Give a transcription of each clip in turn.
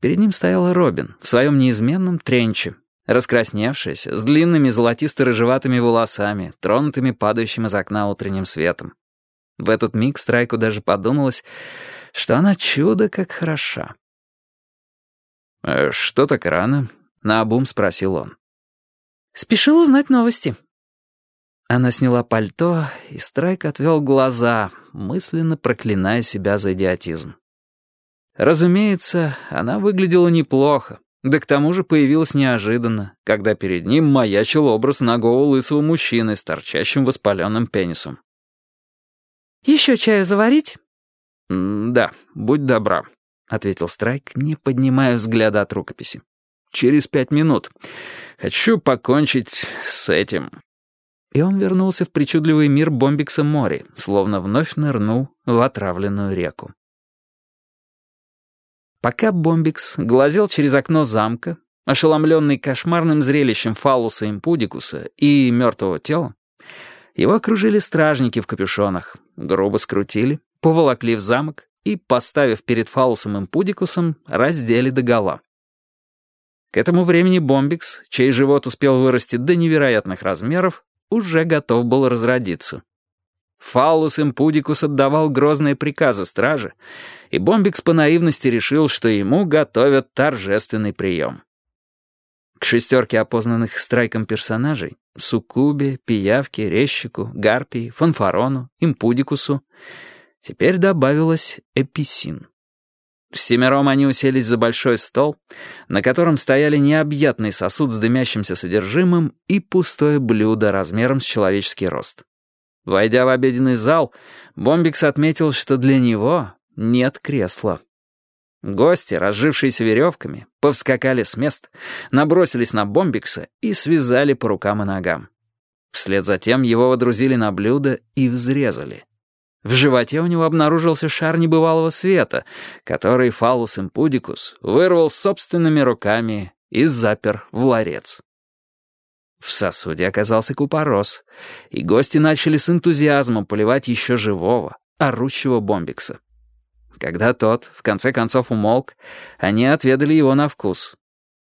Перед ним стояла Робин в своем неизменном тренче, раскрасневшаяся, с длинными золотисто-рыжеватыми волосами, тронутыми падающим из окна утренним светом. В этот миг Страйку даже подумалось, что она чудо как хороша. «Э, «Что так рано?» — наобум спросил он. «Спешил узнать новости». Она сняла пальто, и Страйк отвел глаза, мысленно проклиная себя за идиотизм. Разумеется, она выглядела неплохо, да к тому же появилась неожиданно, когда перед ним маячил образ ногого лысого мужчины с торчащим воспаленным пенисом. «Еще чаю заварить?» «Да, будь добра», — ответил Страйк, не поднимая взгляда от рукописи. «Через пять минут. Хочу покончить с этим». И он вернулся в причудливый мир Бомбикса Мори, словно вновь нырнул в отравленную реку. Пока Бомбикс глазел через окно замка, ошеломленный кошмарным зрелищем фалуса импудикуса и мертвого тела, его окружили стражники в капюшонах, грубо скрутили, поволокли в замок и, поставив перед фалусом импудикусом, раздели догола. К этому времени Бомбикс, чей живот успел вырасти до невероятных размеров, уже готов был разродиться. Фаулус Импудикус отдавал грозные приказы страже, и Бомбикс по наивности решил, что ему готовят торжественный прием. К шестерке опознанных страйком персонажей — Суккубе, Пиявке, Резчику, Гарпии, Фанфарону, Импудикусу — теперь добавилось Эписин. Всемиром они уселись за большой стол, на котором стояли необъятный сосуд с дымящимся содержимым и пустое блюдо размером с человеческий рост. Войдя в обеденный зал, Бомбикс отметил, что для него нет кресла. Гости, разжившиеся веревками, повскакали с мест, набросились на Бомбикса и связали по рукам и ногам. Вслед за тем его водрузили на блюдо и взрезали. В животе у него обнаружился шар небывалого света, который Фалус Импудикус вырвал собственными руками и запер в ларец. В сосуде оказался купорос, и гости начали с энтузиазмом поливать еще живого, орущего бомбикса. Когда тот, в конце концов, умолк, они отведали его на вкус.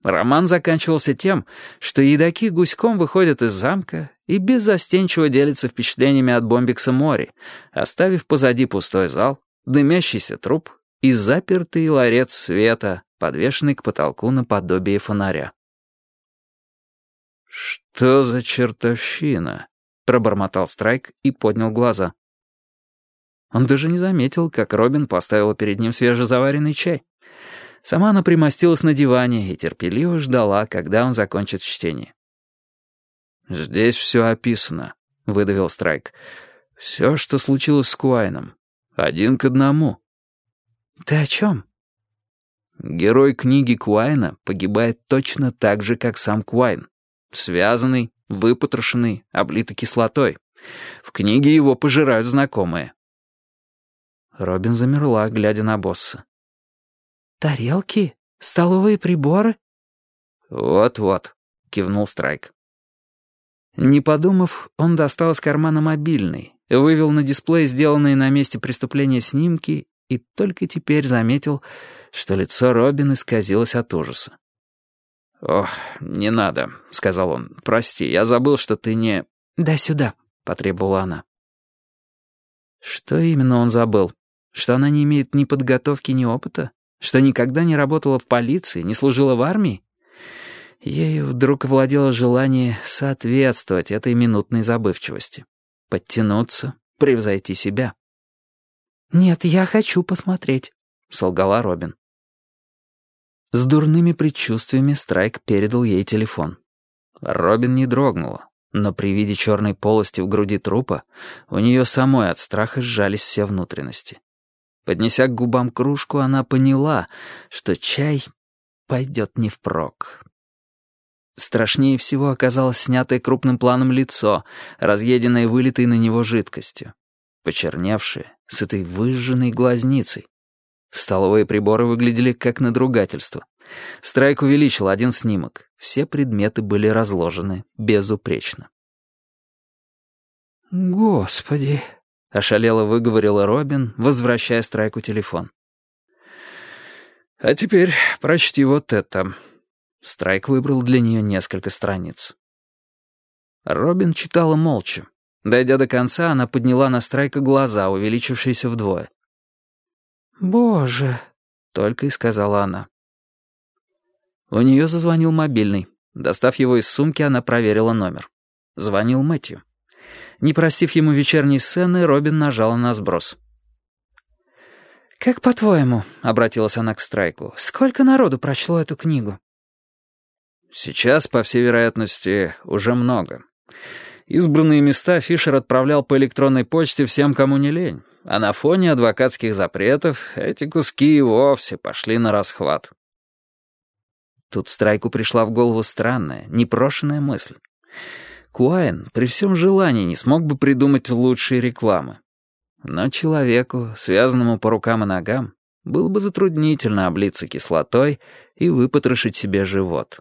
Роман заканчивался тем, что едоки гуськом выходят из замка и беззастенчиво делятся впечатлениями от бомбикса Мори, оставив позади пустой зал, дымящийся труп и запертый ларец света, подвешенный к потолку наподобие фонаря. «Что за чертовщина?» — пробормотал Страйк и поднял глаза. Он даже не заметил, как Робин поставила перед ним свежезаваренный чай. Сама она примостилась на диване и терпеливо ждала, когда он закончит чтение. «Здесь все описано», — выдавил Страйк. «Все, что случилось с Куайном. Один к одному». «Ты о чем?» Герой книги Куайна погибает точно так же, как сам Куайн. Связанный, выпотрошенный, облитый кислотой. В книге его пожирают знакомые. Робин замерла, глядя на босса. «Тарелки? Столовые приборы?» «Вот-вот», — кивнул Страйк. Не подумав, он достал из кармана мобильный, вывел на дисплей сделанные на месте преступления снимки и только теперь заметил, что лицо Робин исказилось от ужаса. «Ох, не надо», — сказал он. «Прости, я забыл, что ты не...» «Да сюда», — потребовала она. Что именно он забыл? Что она не имеет ни подготовки, ни опыта? Что никогда не работала в полиции, не служила в армии? Ею вдруг овладело желание соответствовать этой минутной забывчивости. Подтянуться, превзойти себя. «Нет, я хочу посмотреть», — солгала Робин. С дурными предчувствиями Страйк передал ей телефон. Робин не дрогнула, но при виде черной полости в груди трупа у нее самой от страха сжались все внутренности. Поднеся к губам кружку, она поняла, что чай пойдет не впрок. Страшнее всего оказалось снятое крупным планом лицо, разъеденное вылитой на него жидкостью. Почерневшее, с этой выжженной глазницей. Столовые приборы выглядели как надругательство. Страйк увеличил один снимок. Все предметы были разложены безупречно. «Господи!» — ошалело выговорила Робин, возвращая Страйку телефон. «А теперь прочти вот это». Страйк выбрал для нее несколько страниц. Робин читала молча. Дойдя до конца, она подняла на Страйка глаза, увеличившиеся вдвое. «Боже!» — только и сказала она. У нее зазвонил мобильный. Достав его из сумки, она проверила номер. Звонил Мэтью. Не простив ему вечерней сцены, Робин нажала на сброс. «Как по-твоему?» — обратилась она к Страйку. «Сколько народу прочло эту книгу?» «Сейчас, по всей вероятности, уже много. Избранные места Фишер отправлял по электронной почте всем, кому не лень, а на фоне адвокатских запретов эти куски и вовсе пошли на расхват». Тут Страйку пришла в голову странная, непрошенная мысль. Куайн при всем желании не смог бы придумать лучшие рекламы. Но человеку, связанному по рукам и ногам, было бы затруднительно облиться кислотой и выпотрошить себе живот.